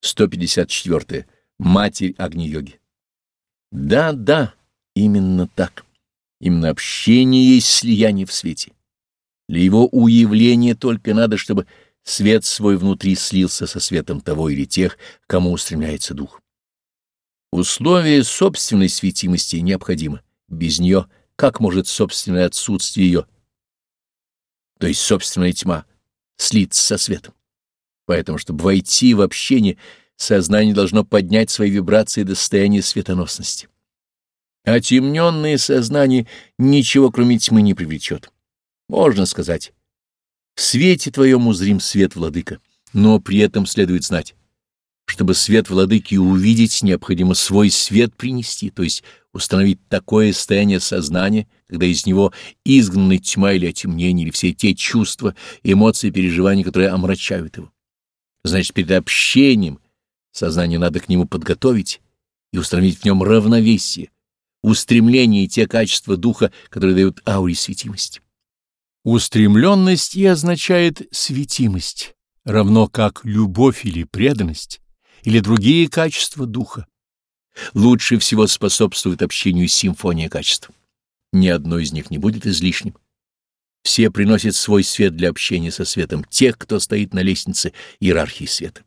154. Матерь Агни-йоги. Да, да, именно так. Именно общение есть слияние в свете. Для его уявления только надо, чтобы свет свой внутри слился со светом того или тех, кому устремляется дух. Условие собственной светимости необходимо. Без нее как может собственное отсутствие ее, то есть собственная тьма, слиться со светом? Поэтому, чтобы войти в общение, сознание должно поднять свои вибрации до состояния светоносности. Отемненное сознание ничего, кроме тьмы, не привлечет. Можно сказать, в свете твоем узрим свет, владыка, но при этом следует знать, чтобы свет владыки увидеть, необходимо свой свет принести, то есть установить такое состояние сознания, когда из него изгнаны тьма или отемнение, или все те чувства, эмоции, переживания, которые омрачают его. Значит, перед общением сознание надо к нему подготовить и установить в нем равновесие, устремление и те качества духа, которые дают ауре светимости. Устремленность и означает светимость, равно как любовь или преданность, или другие качества духа. Лучше всего способствует общению симфония качеств. Ни одно из них не будет излишним. Все приносят свой свет для общения со светом тех, кто стоит на лестнице иерархии света.